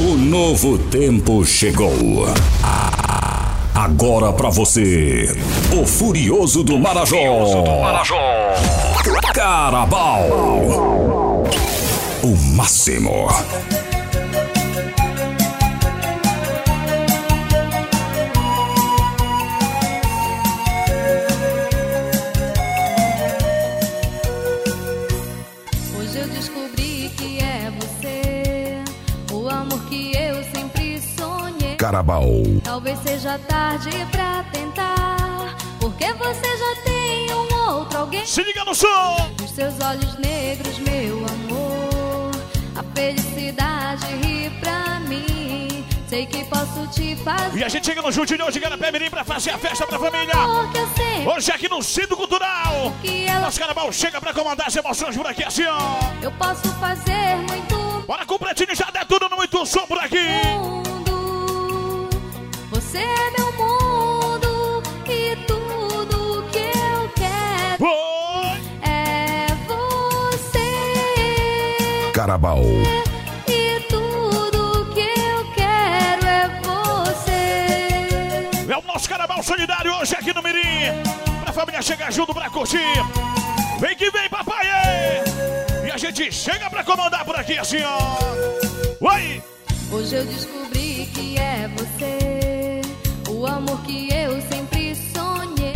O novo tempo chegou. Agora pra você, o Furioso do Marajó. Carabal. O máximo. Carabal. Talvez seja tarde pra tentar, porque você já tem um outro alguém. Se liga no som! Nos seus olhos negros, meu amor, a felicidade ri pra mim. Sei que posso te fazer. E a gente chega no Juntinho de Garapé Mirim pra fazer a festa pra família. Hoje aqui no Centro Cultural. ela Nosso carnaval chega pra comandar as emoções por aqui assim, ó. eu posso fazer muito Bora com o Pretinho, já der tudo no muito som por aqui. mundo. Você é meu mundo e tudo que eu quero Oi! é você. Carabal. E tudo que eu quero é você. É o nosso carnaval solidário hoje aqui no Mirim. Pra família chegar junto pra curtir. Vem que vem, papai! ê! E a gente chega pra comandar por aqui assim, ó. Oi! Hoje eu descobri que é você, o amor que eu sempre sonhei.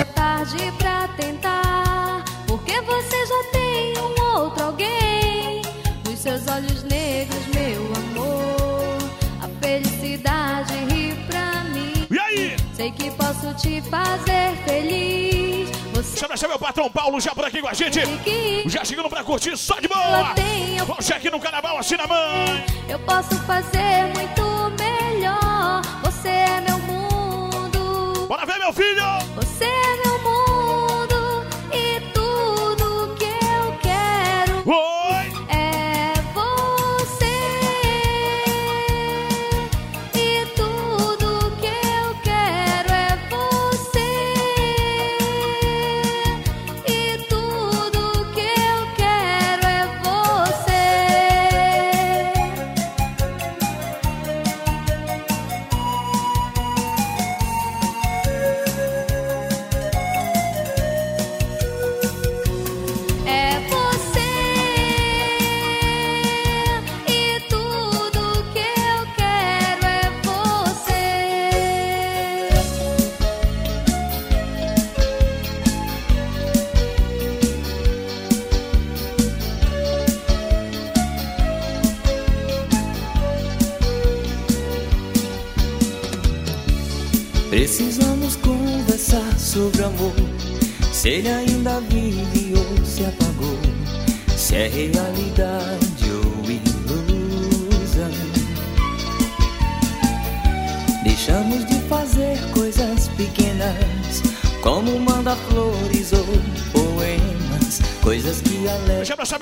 É tarde pra tentar, porque você já tem um outro alguém. Nos seus olhos negros, meu amor, a felicidade ri pra mim. E aí? Sei que posso te fazer feliz. Você Chama esse meu patrão Paulo já por aqui com a gente. Já chegando pra curtir só de boa. eu Hoje aqui no carnaval assim na mãe. Eu posso fazer muito melhor. Você é meu mundo. Bora ver, meu filho! Você é meu mundo.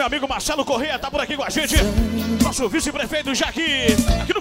Amigo Marcelo Corrêa, tá por aqui com a gente. Nosso vice-prefeito já aqui, aqui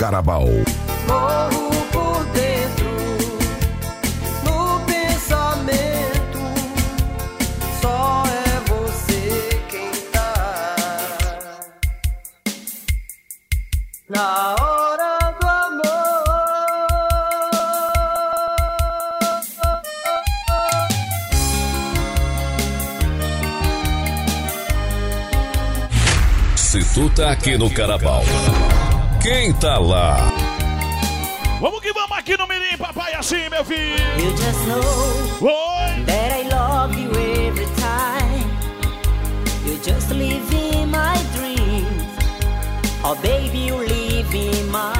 Carabal. Morro por dentro, no pensamento, só é você quem tá. Na hora do amor. Se tu tá aqui no Carabal quem tá lá. Vamos que vamos aqui no Mirim, papai, assim, meu filho. You just know Oi. that I love you every time. You just live in my dreams. Oh, baby, you live in my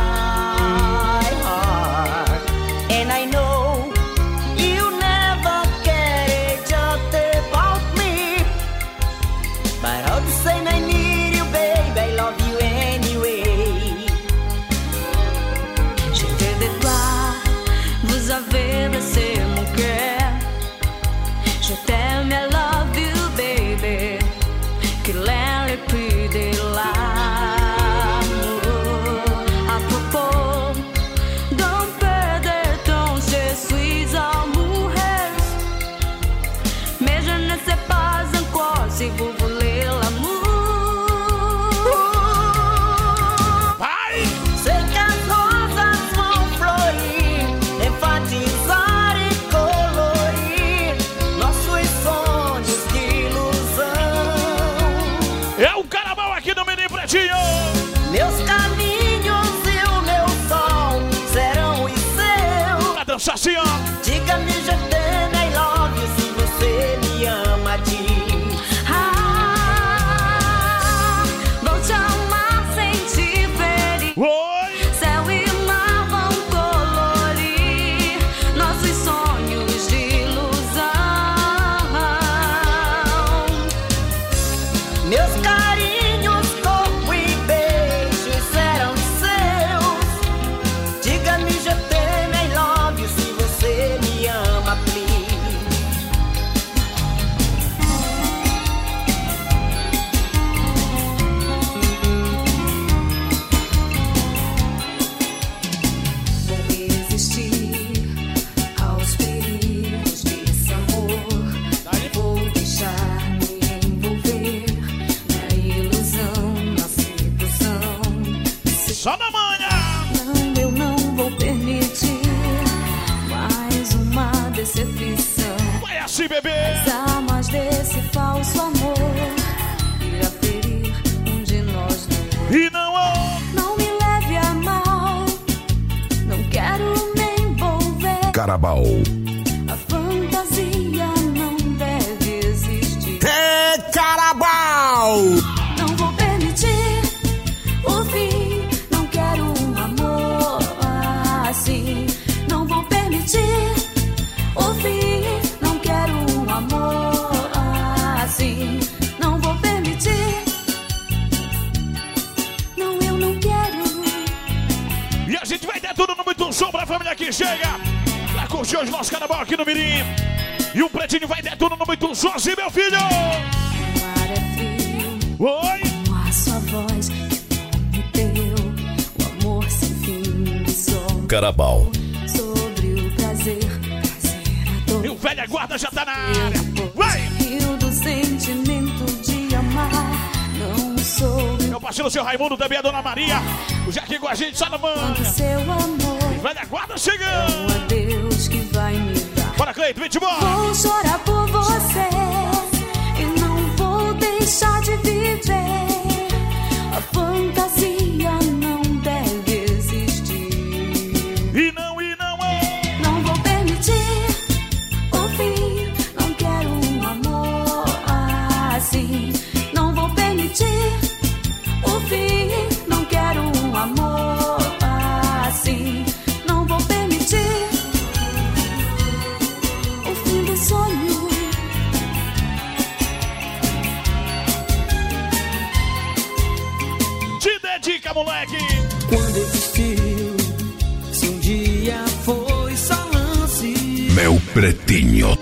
pretinho.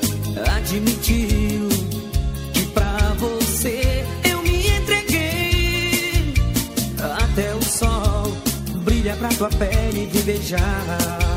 admitiu que pra você eu me entreguei. Até o sol brilha pra tua pele de beijar.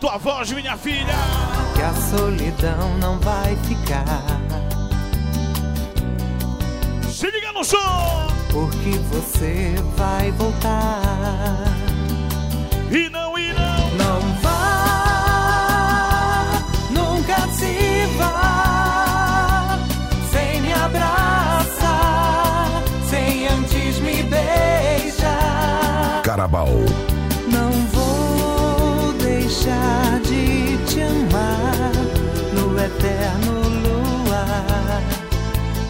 Tua voz, minha filha. Que a solidão não vai ficar. Se liga no som. Porque você vai voltar. E não, e não. Não vá, nunca se vá, sem me abraçar, sem antes me beijar. Carabal. Eterno luar.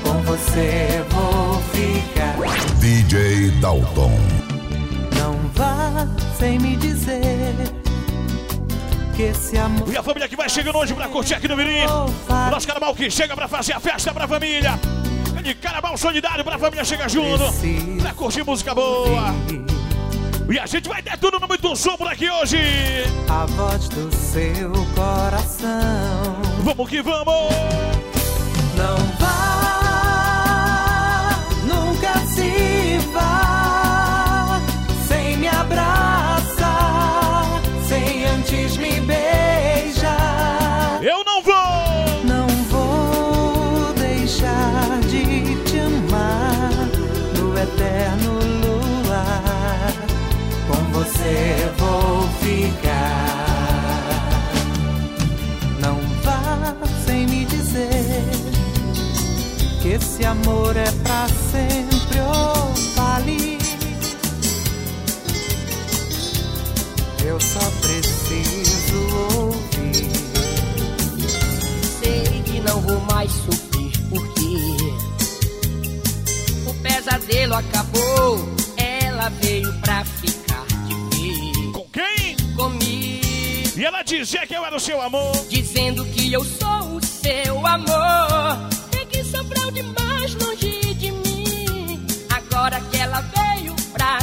Com você vou ficar. DJ Dalton. Não vá sem me dizer que esse amor. E a família que vai chegando hoje pra curtir aqui no Mirim. Nosso carnaval que chega pra fazer a festa pra família. É de carnaval solidário pra família chegar junto. Pra curtir música boa. E a gente vai detonando muito som por aqui hoje. A voz do seu coração. Vamos que vamos. Não vá, nunca se vá, sem me abraçar, sem antes me beijar. Eu não vou. Não vou deixar de te amar no eterno luar. Com você vou ficar. Esse amor é pra sempre, oh, vale. Eu só preciso ouvir. Sei que não vou mais sofrer porque. O pesadelo acabou, ela veio pra ficar de vez. Com quem? Comigo. E ela dizia que eu era o seu amor. Dizendo que eu sou o seu amor. Mais longe de mim. Agora que ela veio pra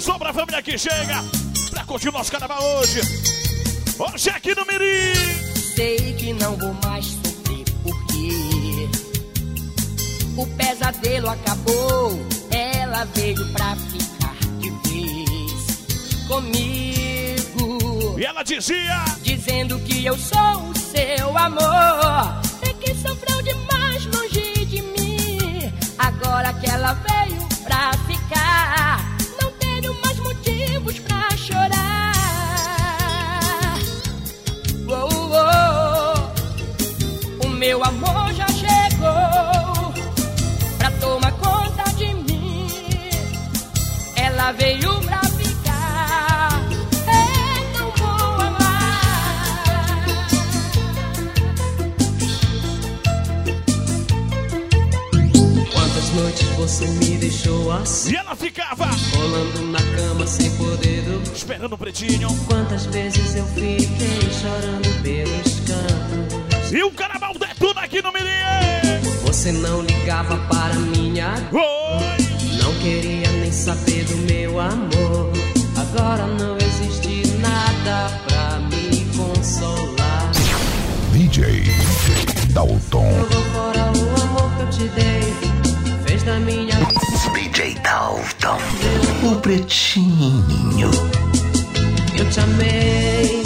Sobra som pra família que chega pra curtir o nosso carnaval hoje. Hoje é aqui no Mirim. Sei que não vou mais sofrer porque o pesadelo acabou. Ela veio pra ficar de vez comigo. E ela dizia: Dizendo que eu sou o seu amor. É que sofreu demais longe de mim. Agora que ela veio pra ficar você me deixou assim. E ela ficava rolando na cama sem poder dormir. Esperando o pretinho. Quantas vezes eu fiquei chorando pelos cantos. E o carnaval detona é aqui no Mirim. Você não ligava para minha. Oi. Não queria nem saber do meu amor. Agora não existe nada pra me consolar. DJ Dalton. Eu vou fora o amor que eu te dei da minha DJ Dalton, o pretinho. Eu te amei.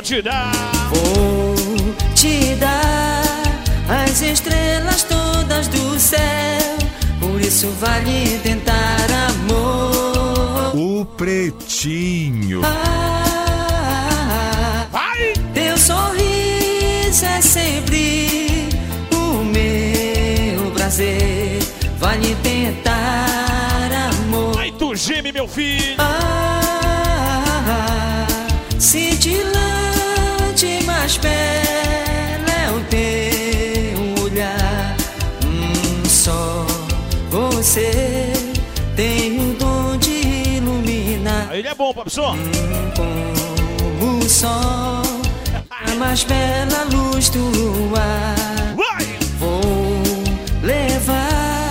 Vou te dar. Vou te dar as estrelas todas do céu. Por isso vale tentar amor. O Pretinho. Ah, Vai! teu sorriso é sempre o meu prazer. Vale tentar amor. Aí tu geme, meu filho. Ah, cintilante, mas bela é o teu olhar. Hum, só você tem o dom de iluminar ele é bom, professor. como o sol, a mais bela luz do luar. Vai! Vou levar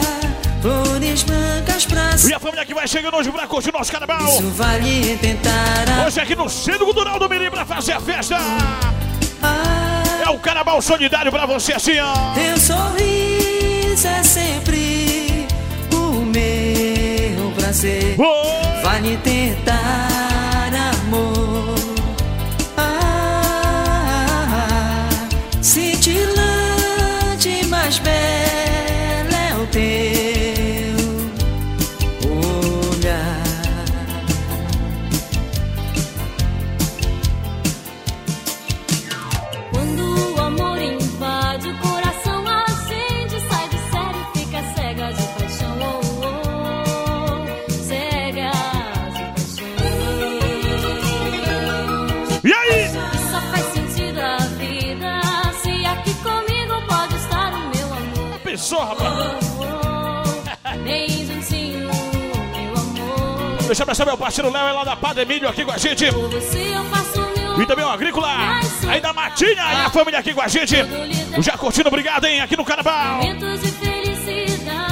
flores brancas pra E a família que vai chegando hoje pra curtir nosso carnaval. Isso vale tentar Hoje aqui no Centro Cultural do Mirim pra fazer a festa. É o carnaval solidário pra você assim, ó. Teu sorriso é sempre o meu prazer. Oi! Vale tentar amor. Ah, cintilante, mas bela é o teu Deixa eu abraçar meu parceiro Léo, é lá da Padre Emílio aqui com a gente. E também o Agrícola, aí da Matinha e a família aqui com a gente. O Já curtindo, obrigado, hein, aqui no Carnaval.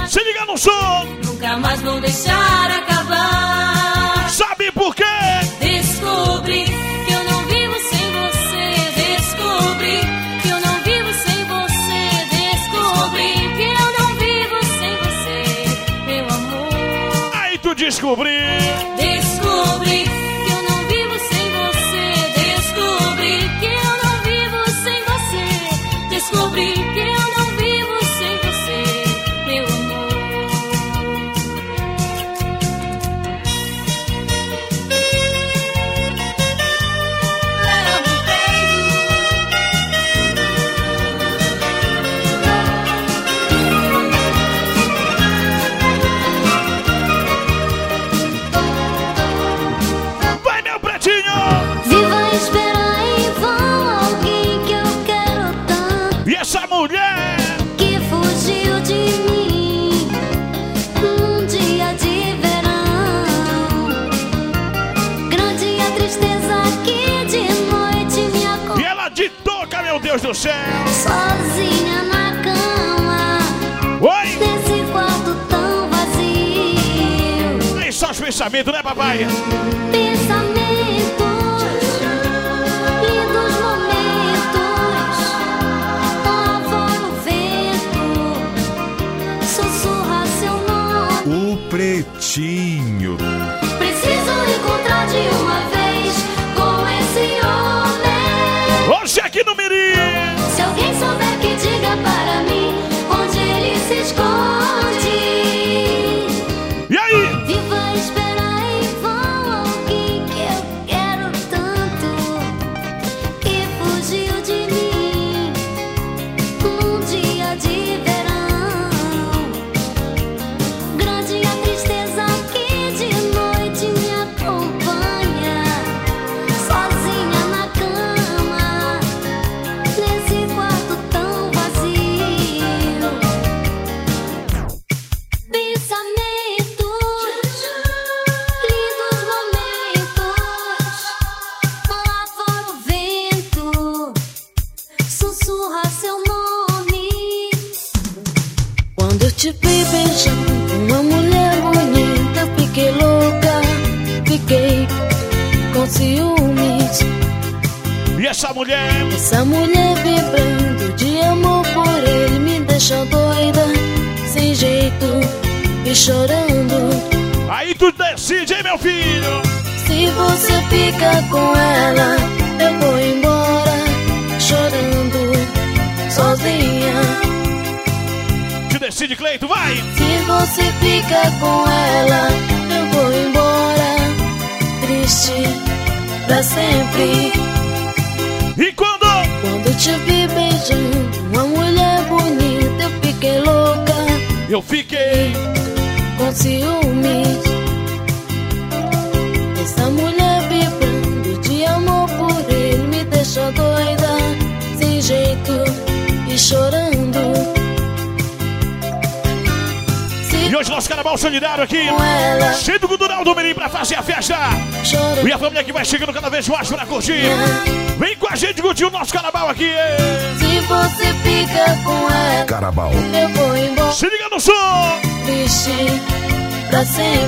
Se liga no som, Nunca mais vou deixar acabar. Aí do céu! sozinha na cama Oi! nesse quarto tão vazio. Nem só os pensamentos, né, papai? Pensamentos,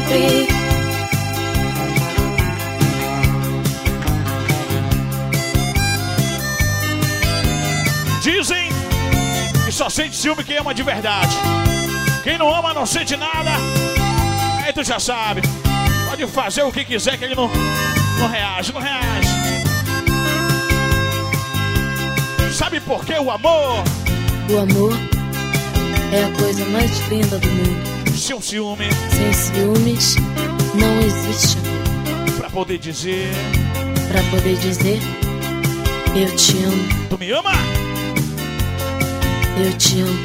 sempre. Dizem que só sente ciúme quem ama de verdade. Quem não ama não sente nada. Aí tu já sabe. Pode fazer o que quiser que ele não, não reage, não reage. Sabe por que o amor? O amor é a coisa mais linda do mundo. Seu ciúme Sem ciúmes não existe amor. pra poder dizer Pra poder dizer eu te amo, Tu me ama? eu te amo.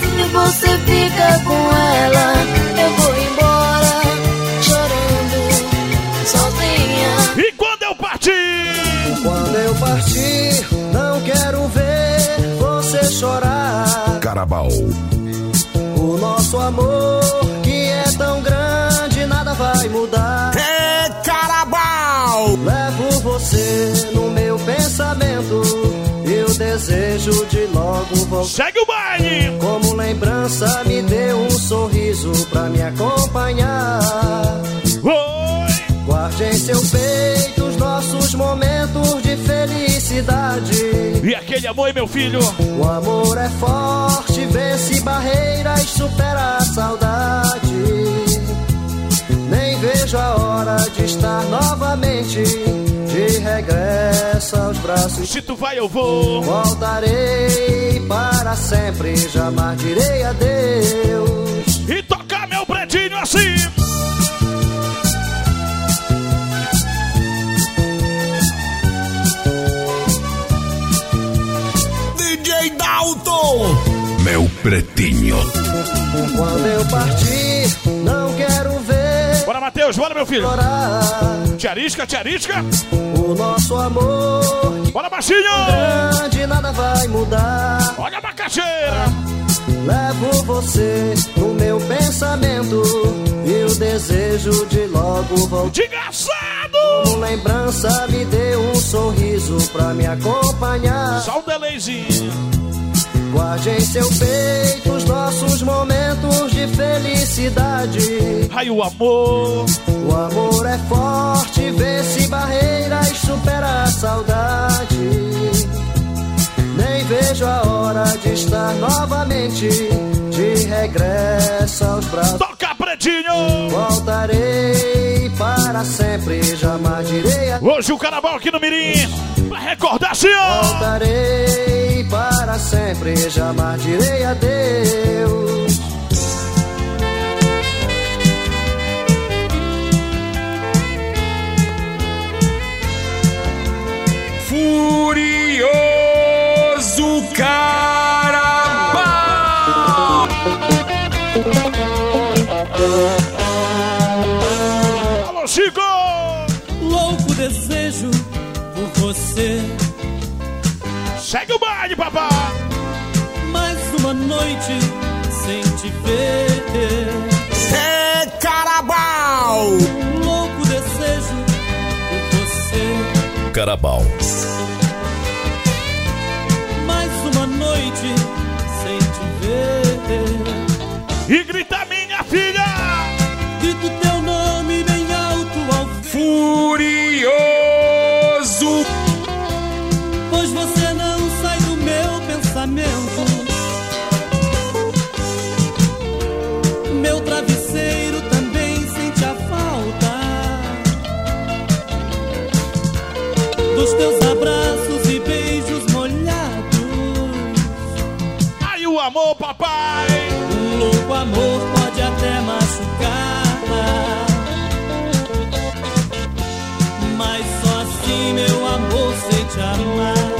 Se você fica com ela, eu vou embora chorando sozinha. E quando eu partir? Quando eu partir, não quero ver você chorar. Carabal. O nosso amor, que é tão grande, nada vai mudar. É Carabal! Levo você no meu pensamento. E o desejo de logo voltar. Segue o baile! Como lembrança, me dê um sorriso pra me acompanhar. Oi! Guarde em seu peito os nossos momentos felicidade. E aquele amor, meu filho? O amor é forte, vence barreiras, supera a saudade. Nem vejo a hora de estar novamente de regresso aos braços. Se tu vai, eu vou. Voltarei para sempre, jamais direi adeus. E tocar meu pretinho assim. Meu pretinho. Quando eu partir, não quero ver Bora, Matheus, bora, meu filho. Tiarisca, tiarisca. O nosso amor Bora, baixinho. grande, nada vai mudar. Olha a macaxeira. Levo você no meu pensamento e o desejo de logo voltar. Desgraçado. Como lembrança, me dê um sorriso pra me acompanhar. Só um delayzinho. Guarde em seu peito os nossos momentos de felicidade. Ai, o amor. O amor é forte, vence barreiras, supera a saudade. Nem vejo a hora de estar novamente de regresso aos braços. Toca, pretinho. Voltarei para sempre, jamais direi a... Hoje o carnaval aqui no Mirim. Pra recordar, Voltarei para sempre, jamais direi adeus. Segue o baile, papá. Mais uma noite sem te ver. É Carabal! Louco desejo por você. Carabal. Mais uma noite sem te ver. E grita, minha filha. Grito teu nome bem alto ao Furioso! Teus abraços e beijos molhados. Aí o amor, papai. Um louco amor pode até machucar. Mas só assim, meu amor, sei te amar.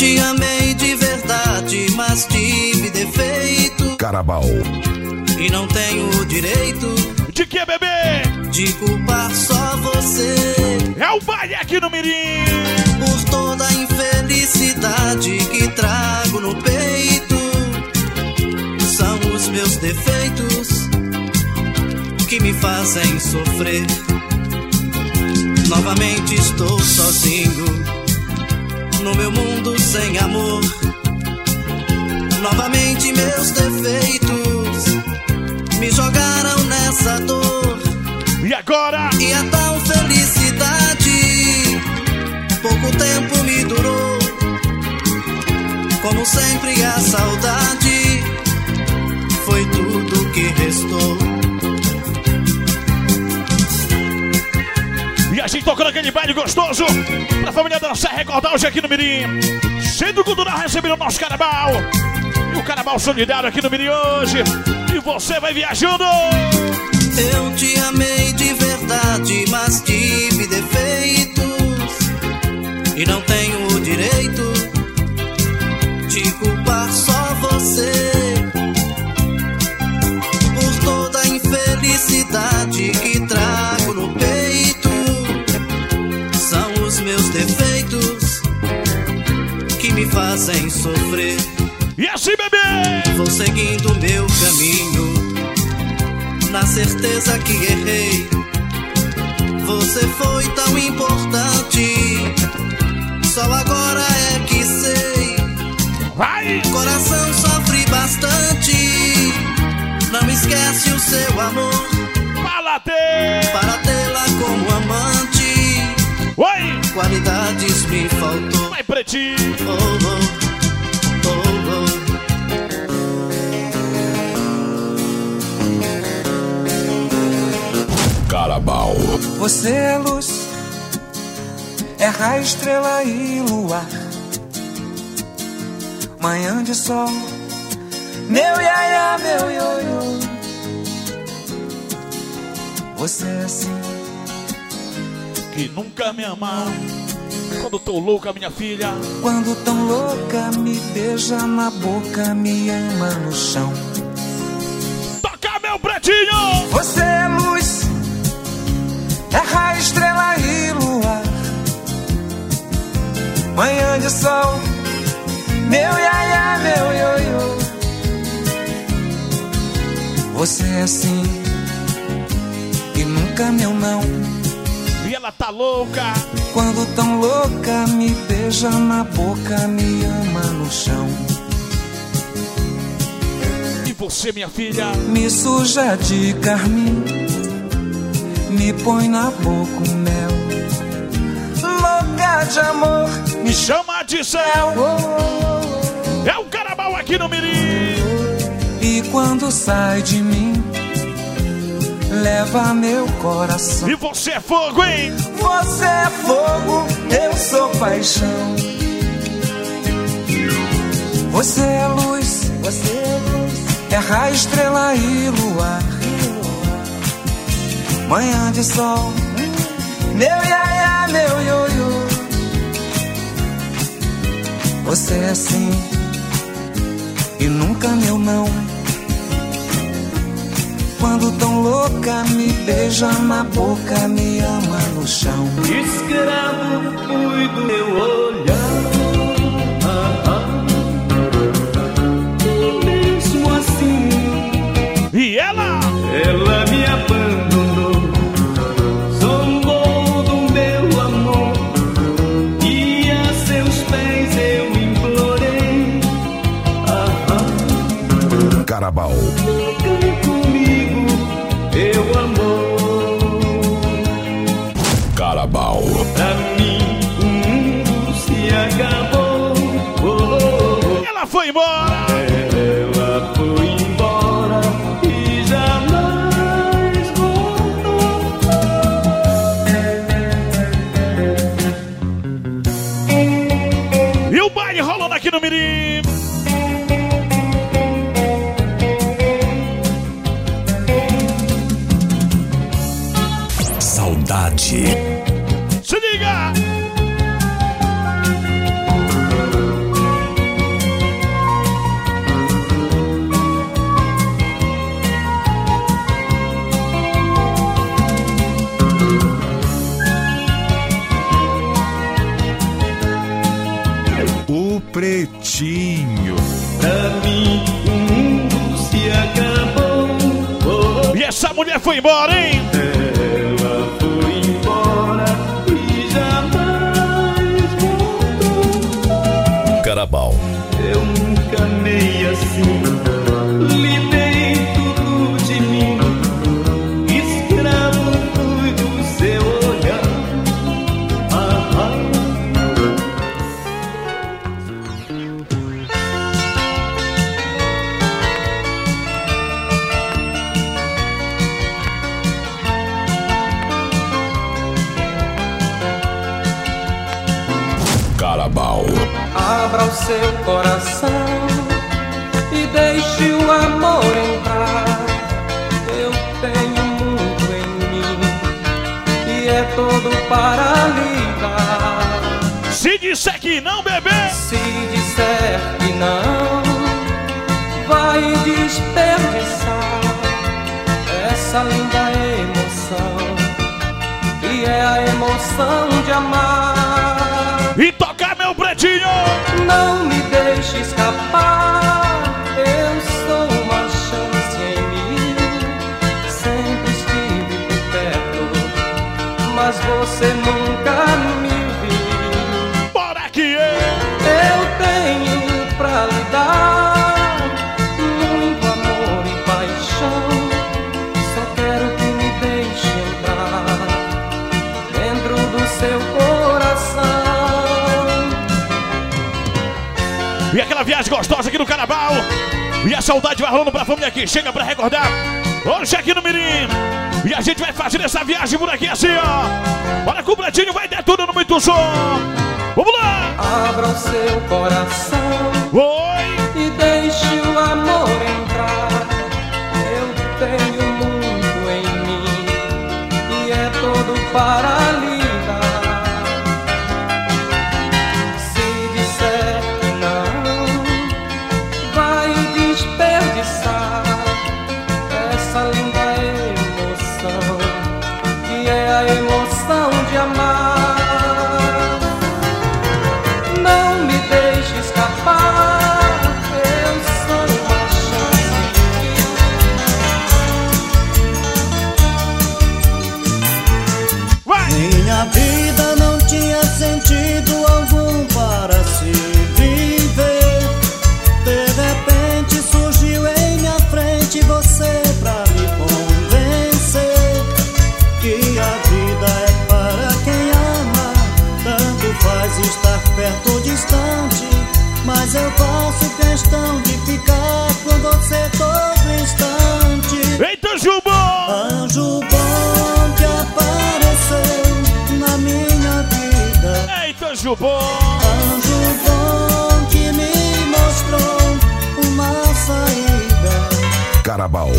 Te amei de verdade, mas tive defeito. Carabal. E não tenho o direito De que, bebê? De culpar só você. É o baile aqui no Mirim. Por toda a infelicidade que trago no peito. São os meus defeitos que me fazem sofrer. Novamente estou sozinho no meu mundo sem amor. Novamente meus defeitos me jogaram nessa dor. E agora? E a tal felicidade pouco tempo me durou. Como sempre, a saudade foi tudo que restou. E a gente tocando aquele baile gostoso pra família dançar, recordar hoje aqui no Mirim. Centro Cultural recebendo o nosso carnaval. E o carnaval solidário aqui no Mirim hoje. E você vai viajando. Eu te amei de verdade, mas tive defeitos. E não tenho o direito de culpar só você. Por toda a infelicidade que trago no peito. São os meus defeitos que me fazem sofrer. E assim, bebê! Vou seguindo meu caminho na certeza que errei. Você foi tão importante, só agora é que sei. Vai! Coração sofre bastante, não esquece o seu amor. Fala, Tê! Para tê-la como amante, Oi! qualidades me faltou. Vai, pretinho! Oh, oh, Você é luz, é raio, estrela e luar. Manhã de sol, meu iaia, meu ioiô. Você é assim, Que nunca me amou. Quando tô louca, minha filha. quando tão louca, me beija na boca, me ama no chão. Toca, meu pretinho! Você é luz, é raio, estrela e luar. Manhã de sol, meu iaia, meu ioiô. Você é assim, e nunca meu não. E ela tá louca. Quando tão louca, me beija na boca, me ama no chão. E você, minha filha? Me suja de carmim, me põe na boca o mel. Louca de amor, Me chama de céu. É o carnaval aqui no Mirim. e quando sai de mim, leva meu coração. E você é fogo, hein? Você é fogo, eu sou paixão. Você é luz, você é luz, é raio, estrela e luar. Manhã de sol, meu iaia, meu ioiô. Você é assim, e nunca meu não. Quando tão louca, me beija na boca, me ama no chão. Escravo fui do meu olhar. desperdiçar essa linda emoção que é a emoção de amar e tocar meu pretinho. Não me deixe escapar. gostosa aqui no Carnaval. E a saudade vai rolando pra família aqui. Chega pra recordar. Hoje aqui no Mirim. E a gente vai fazer essa viagem por aqui assim, ó. Bora com o bradinho vai detonando muito som. Vamos lá! Abra o seu coração. Oi! E deixe o amor. anjo bom. Anjo bom que me mostrou uma saída. Carabal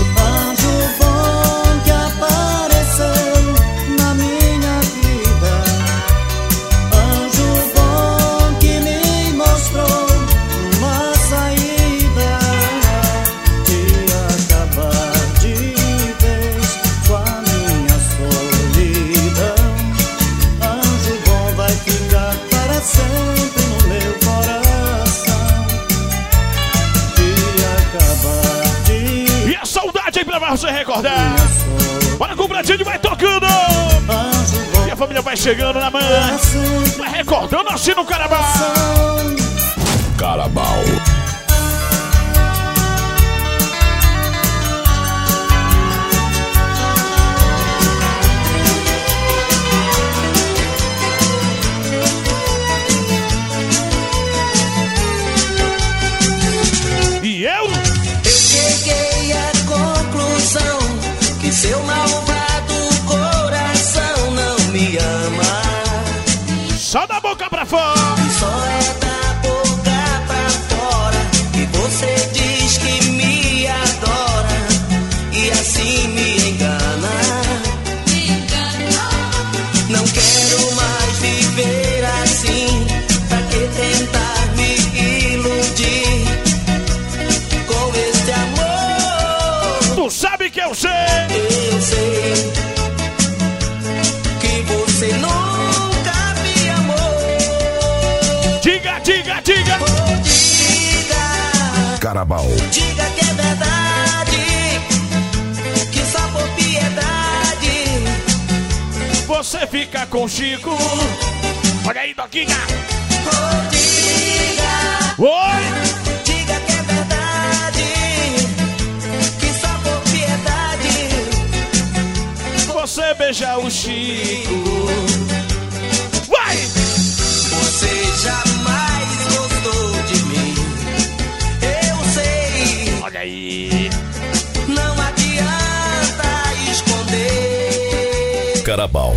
Chico. Olha aí, Doquinha. Oh, diga. Oi. Diga que é verdade, que só por piedade Você beija o Chico. Vai. você jamais gostou de mim. Eu sei, Olha aí. não adianta esconder. Carabal.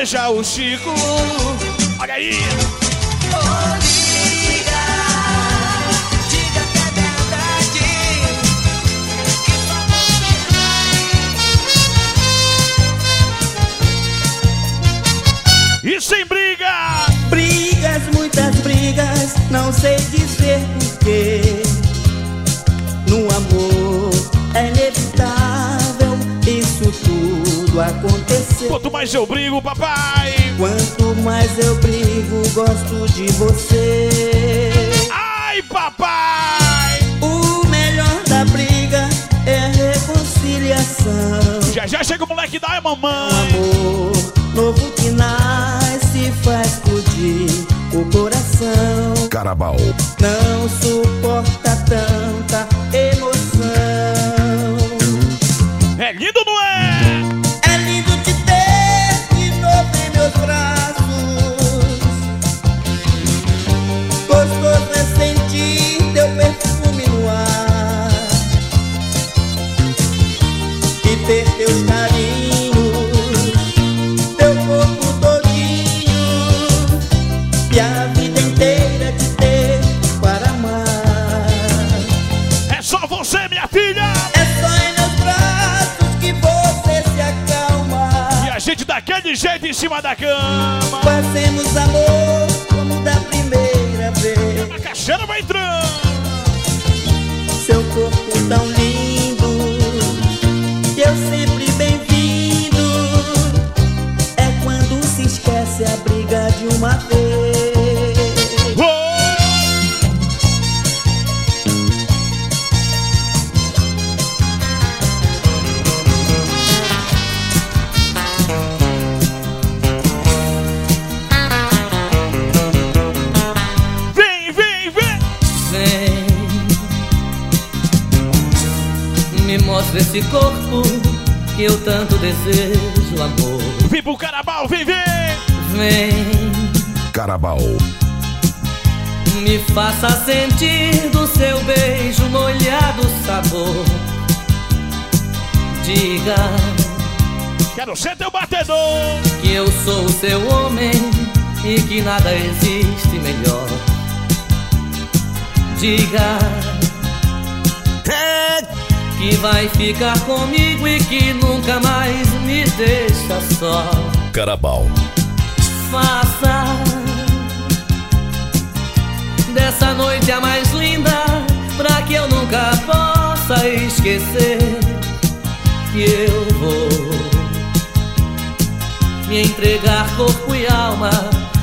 Beija o Chico. Olha aí. Oh, diga, diga é verdade, que E sem briga. Brigas, muitas brigas, não sei dizer porquê. No amor é inevitável isso tudo acontecer. Quanto mais eu brigo, papai. Quanto mais eu brigo, gosto de você. Ai, papai. O melhor da briga é a reconciliação. Já já chega o moleque da é mamãe. Amor novo que nasce faz explodir o coração. Carabal. Não suporta tanta cima da cama. Fazemos amor como da primeira vez. A caixeira vai entrando. Seu corpo tão lindo, eu sempre bem-vindo. É quando se esquece a briga de uma vez. Esse corpo que eu tanto desejo, amor. Vem pro carabal, vem, vem. Vem, Carabal. me faça sentir do seu beijo molhado o sabor. Diga Quero ser teu batedor. que eu sou o seu homem e que nada existe melhor. Diga que vai ficar comigo e que nunca mais me deixa só. Carabal. Faça dessa noite a mais linda pra que eu nunca possa esquecer que eu vou Me entregar corpo e alma.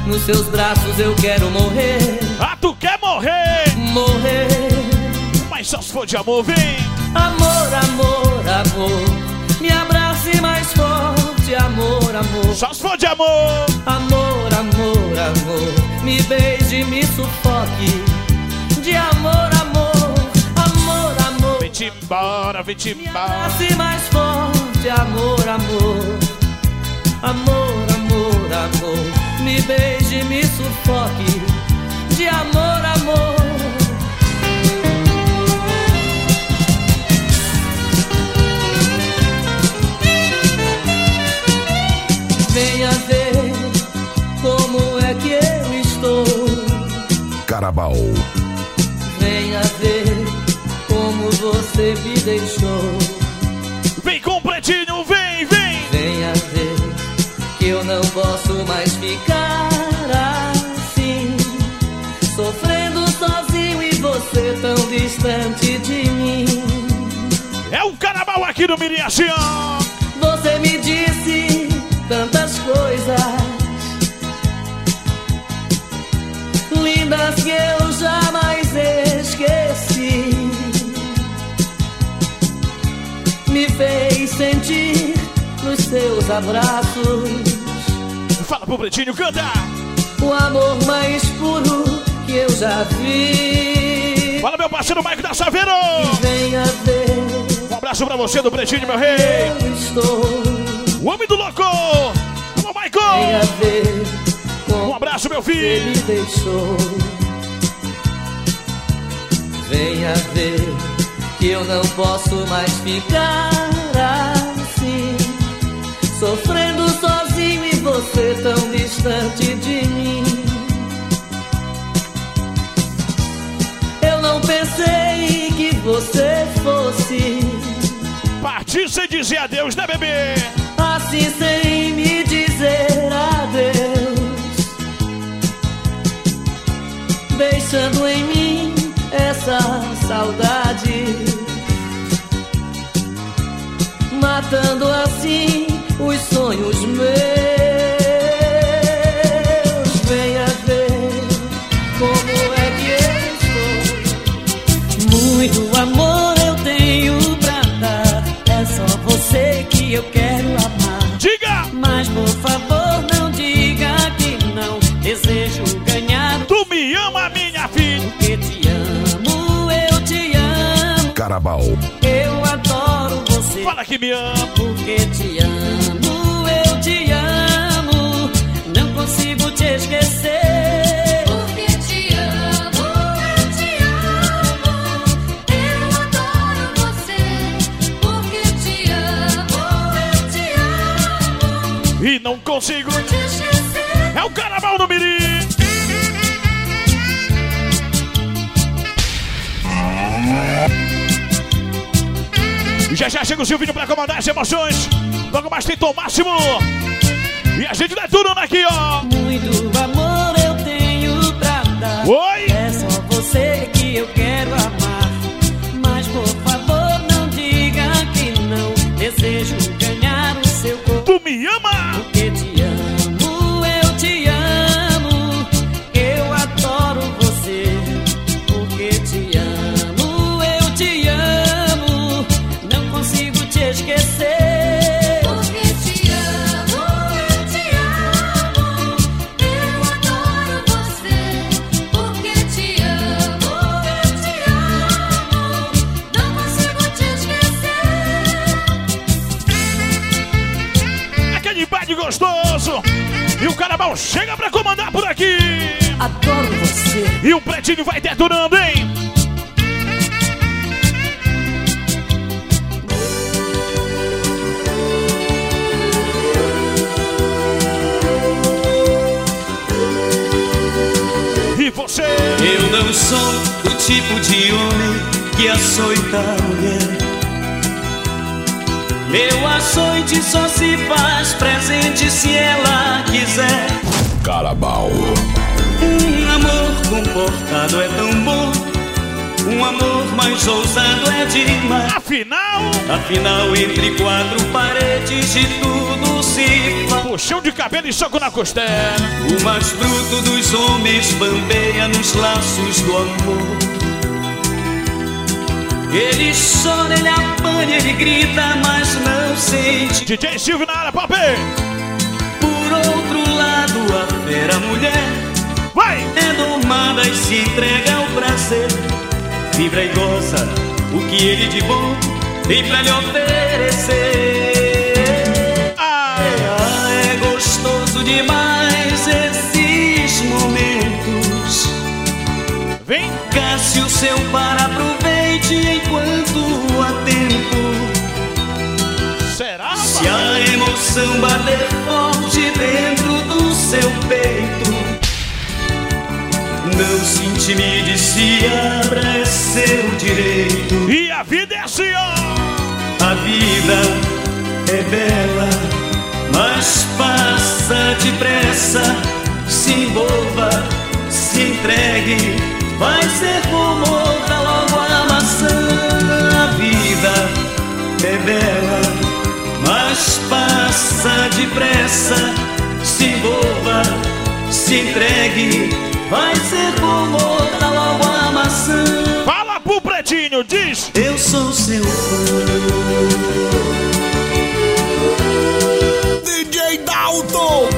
Nos seus braços eu quero morrer. Ah, tu quer morrer? Morrer. Mas só se for de amor, vem. Amor, amor, amor. Me abrace mais forte, amor, amor. Só se for de amor. Amor, amor, amor. Me beije, me sufoque. De amor, amor. Amor, amor. Vem-te embora, vem-te Me embora. abrace mais forte, amor, amor. Amor, amor, amor. Me beije, me sufoque. De amor, amor. Carabal. Venha ver como você me deixou. Vem com o pretinho, vem, vem. Venha ver que eu não posso mais ficar assim, sofrendo sozinho e você tão distante de mim. É o carnaval aqui do Miriacião. Você me disse tantas coisas lindas que eu jamais esqueci. Me fez sentir nos seus abraços Fala pro pretinho, canta. o amor mais puro que eu já vi. Fala, meu parceiro Mike da Saveiro. Venha ver, Um abraço pra você do pretinho, meu rei. eu estou. O homem do louco. Alô, Venha Michael. ver Um abraço, meu filho. me deixou. Venha ver que eu não posso mais ficar assim, sofrendo sozinho e você tão distante de mim. Eu não pensei que você fosse Partir sem dizer adeus, né, bebê? assim sem me dizer adeus, deixando em mim essa saudade, matando assim os sonhos meus. Amo. Eu adoro você. Fala que me ama. Porque te amo, eu te amo. Não consigo te esquecer. Porque te amo, eu te amo. Eu adoro você. Porque te amo, eu te amo. E não consigo. Te esquecer. É o carnaval do Mirim. Já já chega o Silvinho pra comandar as emoções. Logo mais tem Tom Máximo. E a gente detonando aqui, ó. Muito amor eu tenho pra dar. Oi! É só você que eu quero amar. Mas por favor, não diga que não desejo ganhar o seu corpo. Tu me ama. Chega pra comandar por aqui. Adoro você. E o pretinho vai detonando, hein? E você? Eu não sou o tipo de homem que açoita a mulher. Meu açoite só se faz presente se ela quiser. Carabal. Um amor comportado é tão bom Um amor mais ousado é demais. Afinal, Afinal, entre quatro paredes de tudo se faz. puxão de cabelo e soco na costela. O mais bruto dos homens bambeia nos laços do amor. Ele chora, ele apanha, ele grita, mas não sente. DJ Silvio na área, papi. Por outro lado, a fera mulher Vai! é domada e se entrega ao prazer. Vibra e goza o que ele de bom tem pra lhe oferecer. Ah, Ah, é gostoso demais esses momentos. vem! Cássio, seu para bater forte dentro do seu peito, não se intimide, se abra, é seu direito. E a vida é assim, ó! A vida é bela, mas passa depressa. Se envolva, se entregue, vai ser como outra logo a maçã. A vida é bela, mas passa depressa. Se envolva, se entregue, vai ser como outra logo a maçã. Fala pro pretinho, diz! Eu sou seu fã. DJ Dalton!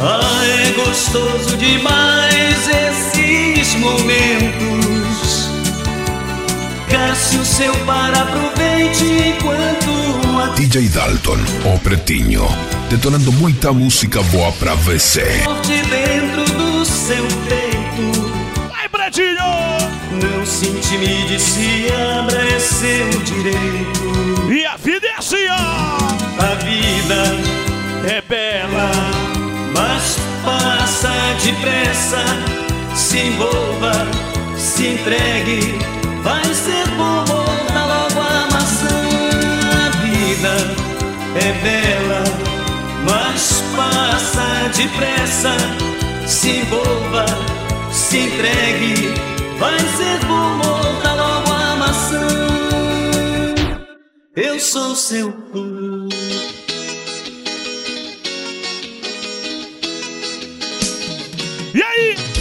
Ah, é gostoso demais esses momentos. Cássio, seu para aproveite enquanto a DJ Dalton, o Pretinho, detonando muita música boa pra você. forte dentro do seu peito. Vai, pretinho! Não se intimide, se abra, é seu direito. E a vida é assim, ó! A vida É bela! mas passa depressa. Se envolva, se entregue, vai ser bom voltar logo a maçã. A vida é bela, mas passa depressa. Se envolva, se entregue, vai ser bom voltar logo a maçã. Eu sou seu fã. E aí?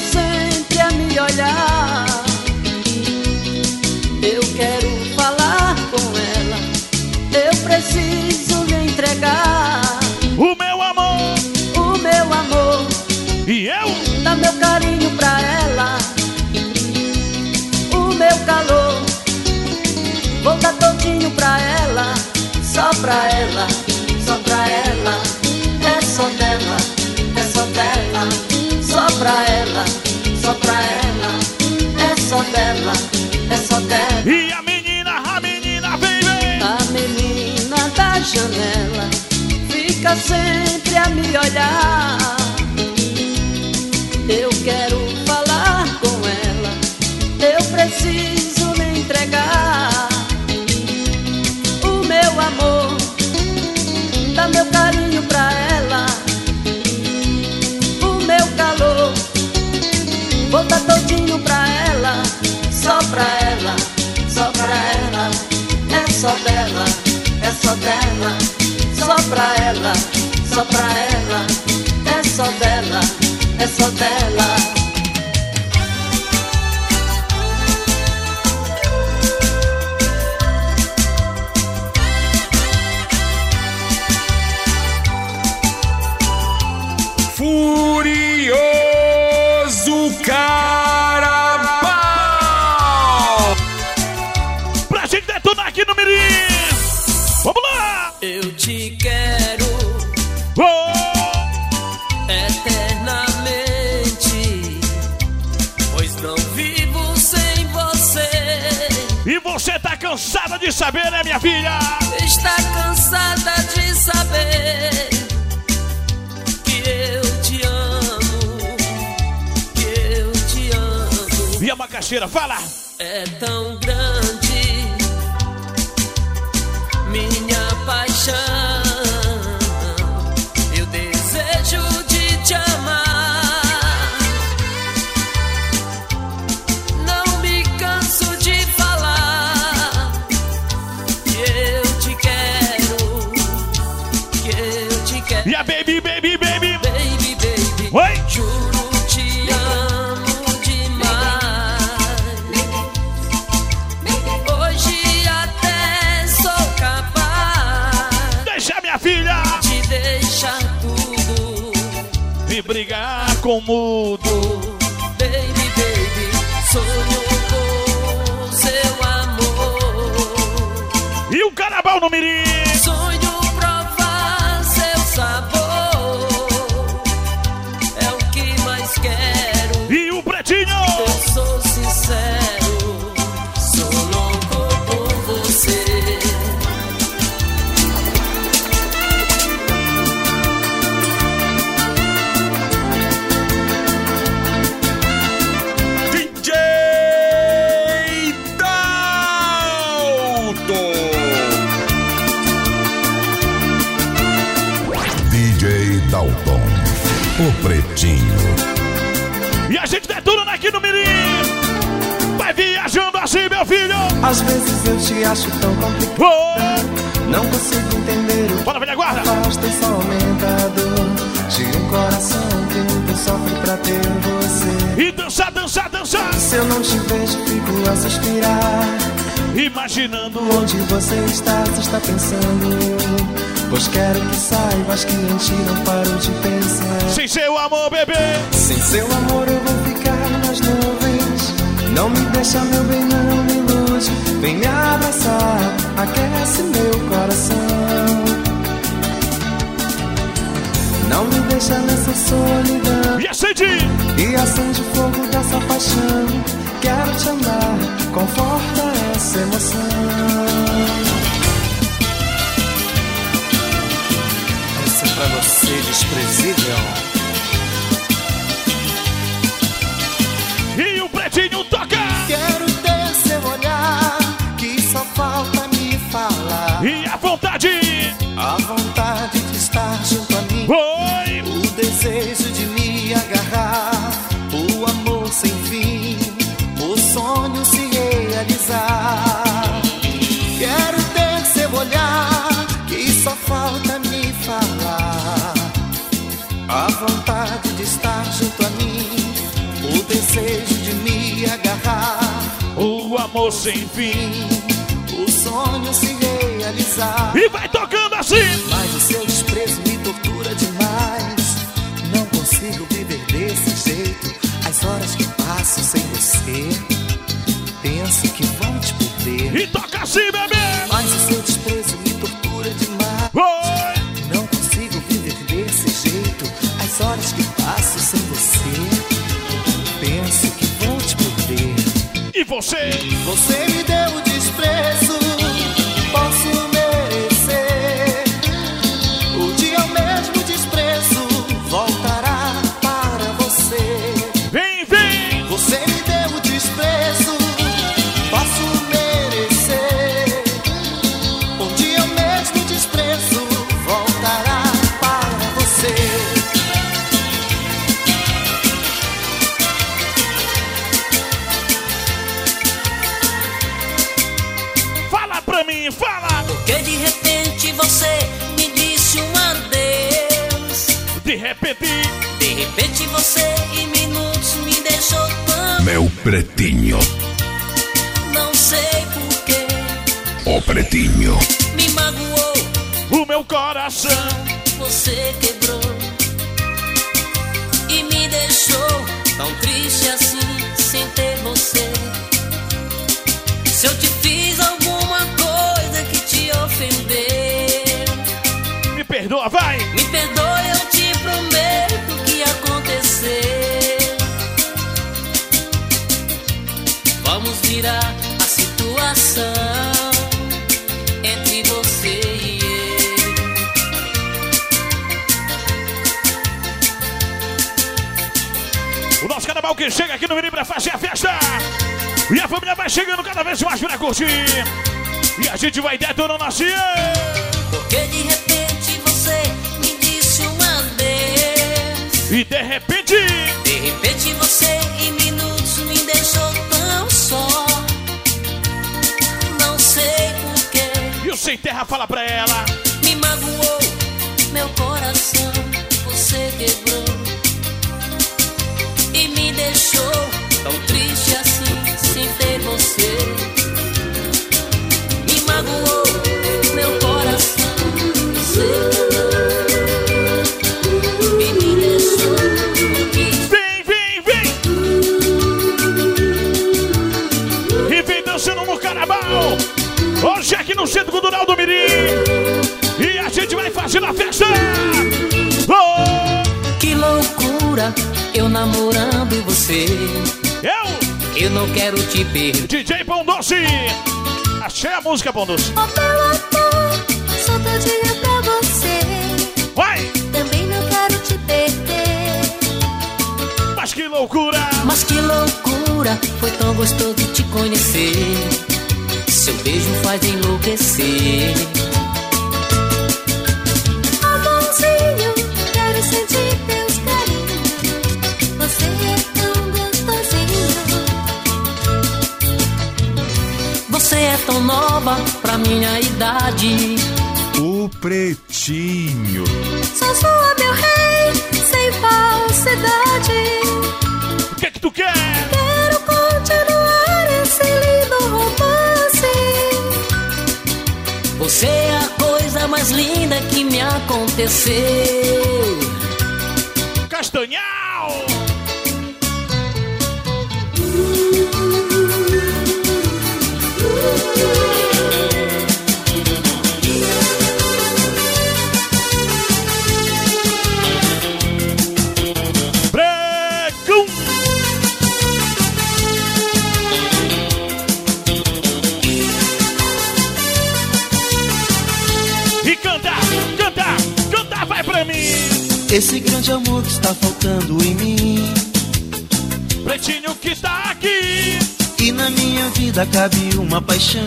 Sempre a me olhar. Sempre a me olhar. Só pra ela. É só dela, é só dela. de saber, né, minha filha? Está cansada de saber que eu te amo, que eu te amo. E a macaxeira, fala! É tão grande. como Às vezes eu te acho tão complicado. Oh! Não consigo entender o Bora, velha guarda! que faz ter só aumenta a dor de um coração que muito sofre pra ter você. E dançar, dançar, dançar! Se eu não te vejo, fico a suspirar. Imaginando Onde você está, se está pensando? Pois quero que saibas que em ti não paro de pensar. Sem seu amor, bebê! Sem seu amor eu vou ficar nas nuvens. Não me deixa, meu bem, não me. Vem me abraçar, aquece meu coração. Não me deixa nessa solidão. E acende! E acende o fogo dessa paixão. Quero te amar, conforta essa emoção. Essa é pra você, desprezível. Amor sem fim! O sonho se realizar. E vai tocando assim! Mas o seu você? Você me deu desprezo, Pretinho. Não sei porquê. O Pretinho. Me magoou, o meu coração você quebrou. E me deixou tão triste assim, sem ter você. Se eu te fiz alguma coisa que te ofendeu, me perdoa, vai! A situação entre você e eu. O nosso carnaval que chega aqui no Mirim pra fazer a festa! E a família vai chegando cada vez mais pra curtir. E a gente vai detonando assim. Porque de repente você me disse um adeus. E de repente. De repente você em o Sem Terra fala pra ela. Me magoou meu coração. Você quebrou. E me deixou tão triste Hoje aqui no Centro Cultural do Mirim! E a gente vai fazendo a festa! Oh! Que loucura, eu namorando você. Eu, Eu não quero te perder. DJ Pão Doce! Achei a música, Pão Doce! Oh, meu amor, só todinha pra você. Vai! Também não quero te perder. Mas que loucura! Mas que loucura, foi tão gostoso te conhecer. Seu beijo faz enlouquecer. Amorzinho, quero sentir teus carinhos. Você é tão gostosinho. Você é tão nova pra minha idade. O Pretinho. Só sua meu rei, aconteceu. Castanhal! Esse grande amor que está faltando em mim. Pretinho que tá aqui! E na minha vida cabe uma paixão.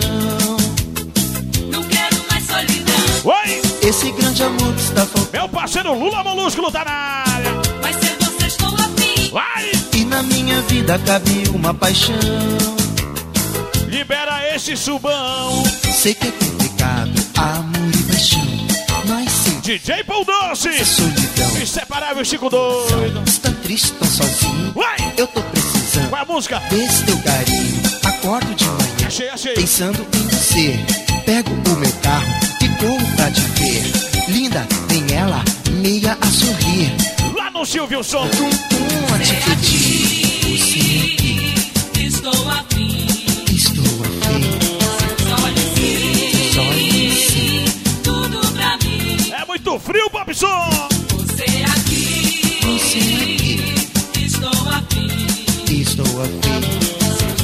Não quero mais solidão. Oi! Esse grande amor que está faltando. Meu parceiro Lula Molúsculo tá na área! Vai ser você, estou afim. Vai! E na minha vida cabe uma paixão. Libera esse subão! Sei que é DJ Pão Doce! é solidão. Inseparável Chico Doido! Está triste, tão sozinho. Vai! Eu tô precisando Qual é a música? desse teu carinho. Acordo de manhã, Achei, achei! pensando em você. Pego o meu carro e corro pra te ver. Linda, tem ela, meia a sorrir. Lá no Silvio Som! Tum, tum, muito frio, Popson! Você aqui. Você aqui, Estou afim. estou afim.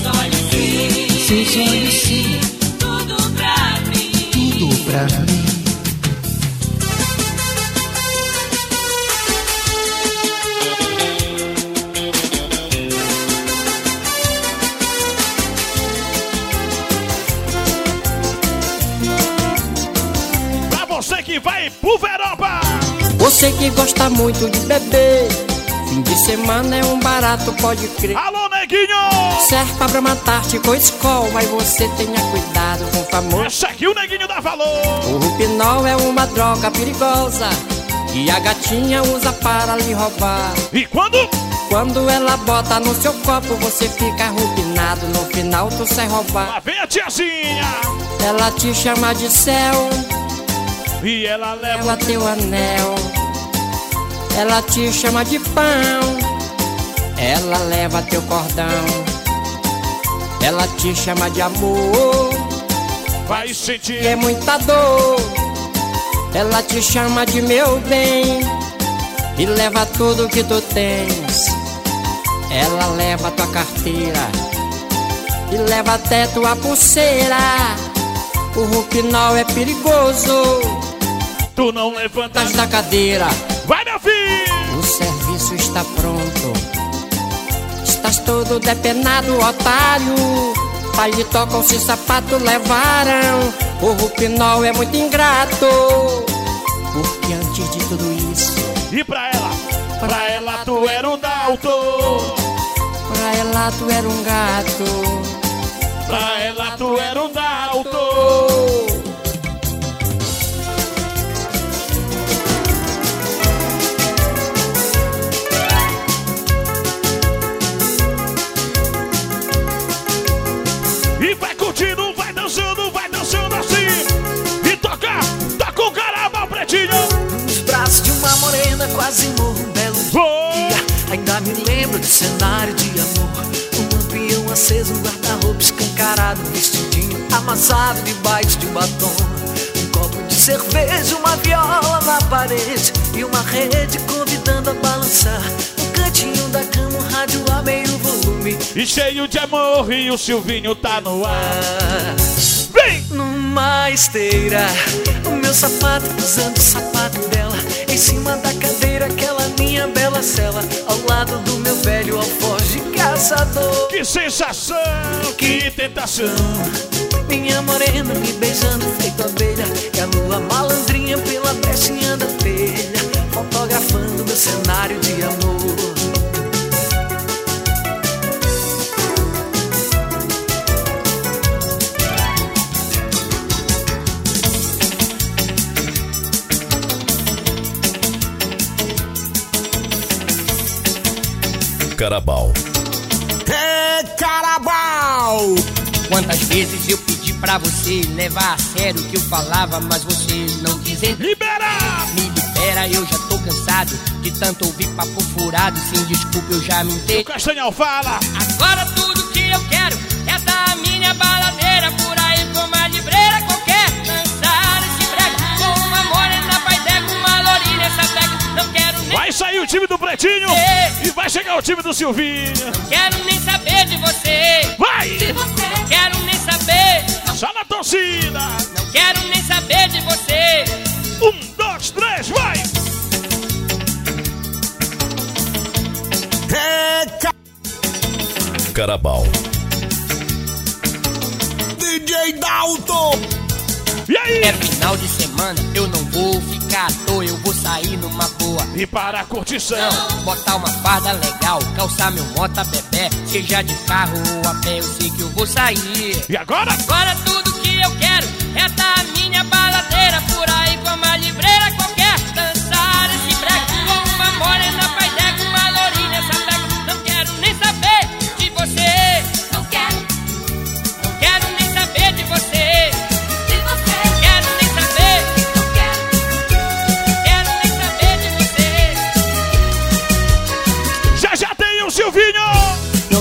Olha sim, Seus olhos sim, Veropa! Você que gosta muito de beber. Fim de semana é um barato, pode crer. Alô, neguinho! Serve pra Brahma Tarte com escola, mas você tenha cuidado com o famoso. Essa aqui o neguinho dá valor! O Rupinol é uma droga perigosa que a gatinha usa para lhe roubar. E quando? Quando ela bota no seu copo, você fica rupinado. No final, tu sai roubar. Lá vem a tiazinha! Ela te chama de céu, E ela leva. ela teu anel. Ela te chama de pão, ela leva teu cordão. Ela te chama de amor, Vai que é sentir. muita dor. Ela te chama de meu bem e leva tudo que tu tens. Ela leva tua carteira e leva até tua pulseira. O Rupinol é perigoso, Tu não levanta. estás da cadeira. Vai, meu filho! O serviço está pronto. Está Estás todo depenado, otário. Paletó com seu sapato levaram. O Rupinol é muito ingrato. Porque antes de tudo isso, E pra ela? Pra ela tu era o Dalton. pra ela tu era um gato. Pra ela tu era o Dalton. Quase morro um belo dia Ainda me lembro do cenário de amor Um lampião aceso, um guarda-roupa escancarado Um vestidinho amassado debaixo de um batom Um copo de cerveja, uma viola na parede E uma rede convidando a balançar Um cantinho da cama, um rádio a meio volume E cheio de amor e o Silvinho tá no ar. Vem! Numa esteira, o meu sapato usando o sapato dela. Cela. Ao lado do meu velho alforje caçador. Que sensação, que tentação. Minha morena me beijando feito abelha. E a lua malandrinha pela brechinha da telha. Fotografando meu cenário de amor. Carabal. É Carabal! Quantas vezes eu pedi pra você levar a sério o que eu falava, mas você não quis entender. Libera! Me libera, eu já tô cansado de tanto ouvir papo furado. Sem desculpa, eu já me entendi. Castanhal fala! Agora tudo que eu quero é dar a minha baladeira por aí com uma libreira Vai sair o time do Pretinho e vai chegar o time do Silvinho. Quero nem saber de você. Vai! De você. Não quero nem saber. Só na torcida. Não quero nem saber de você. Um, dois, três, vai! Carabal. DJ Dalton. E aí? É final de semana, eu não vou ficar à toa, eu vou sair numa boa. E para a curtição. Não, botar uma farda legal, calçar meu mota bebê, seja de carro ou a pé, eu sei que eu vou sair. E agora? Agora tudo que eu quero é dar a minha baladeira por aí com uma livreira qualquer.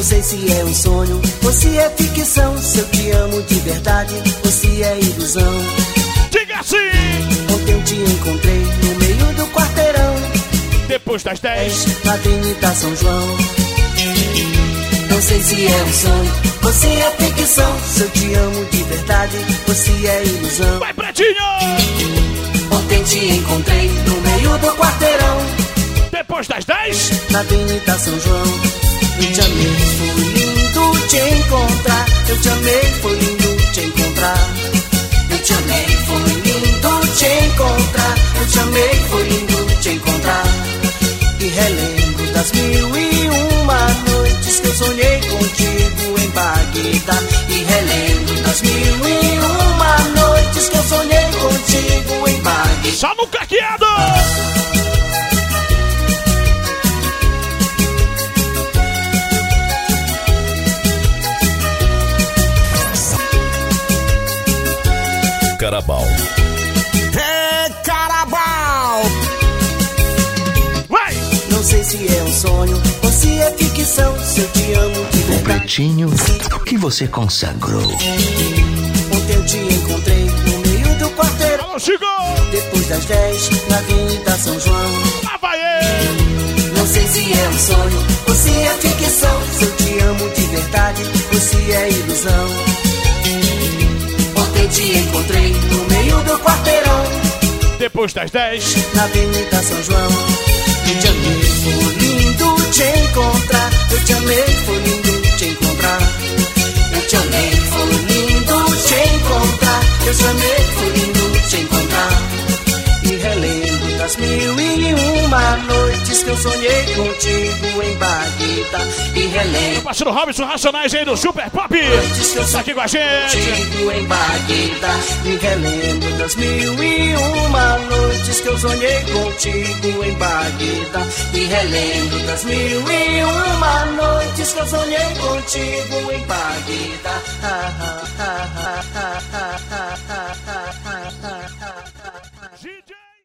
Sei se é um sonho ou se é ficção. Se eu te amo de verdade ou se é ilusão. Diga assim! Ontem eu te encontrei no meio do quarteirão. Depois das 10, na Avenida São João. Não sei se é um sonho ou se é ficção. Se eu te amo de verdade ou se é ilusão. Vai, Pretinho! Ontem te encontrei no meio do quarteirão. Depois das 10, na Avenida São João. Eu te amei, foi lindo te encontrar. Eu te amei, foi lindo te encontrar. Eu te amei, foi lindo te encontrar. Eu te amei, foi lindo te encontrar. E relembro das mil e uma noites que eu sonhei contigo em Bagdá. E relembro das mil e uma noites que eu sonhei contigo em Bagdá. Só no caqueado! Carabal. Se é um sonho ou se é ficção. Se eu te amo de O verdade. pretinho que você consagrou. Ontem eu te encontrei no meio do quarteirão. Alô, chegou! Depois das 10, na Avenida São João. Lá vai ele! Não sei se é um sonho ou se é ficção. Se eu te amo de verdade ou se é ilusão. Ontem te encontrei no meio do quarteirão. Depois das 10, Na Avenida São João. Eu te amei, foi lindo te encontrar. Eu te amei, foi lindo te encontrar. Eu te amei, foi lindo te encontrar. Eu te amei, foi lindo te encontrar. Das mil e uma noites que eu sonhei contigo em. E relembro. Parceiro Robson Racionais aí do Super Pop. Tá aqui com a gente. Contigo em. E relembro das mil e uma noites que eu sonhei contigo em Bagueta. E relembro das mil e uma noites que eu sonhei contigo em Bagueta. Ah, ah, ah, ah, ah, ah, ah.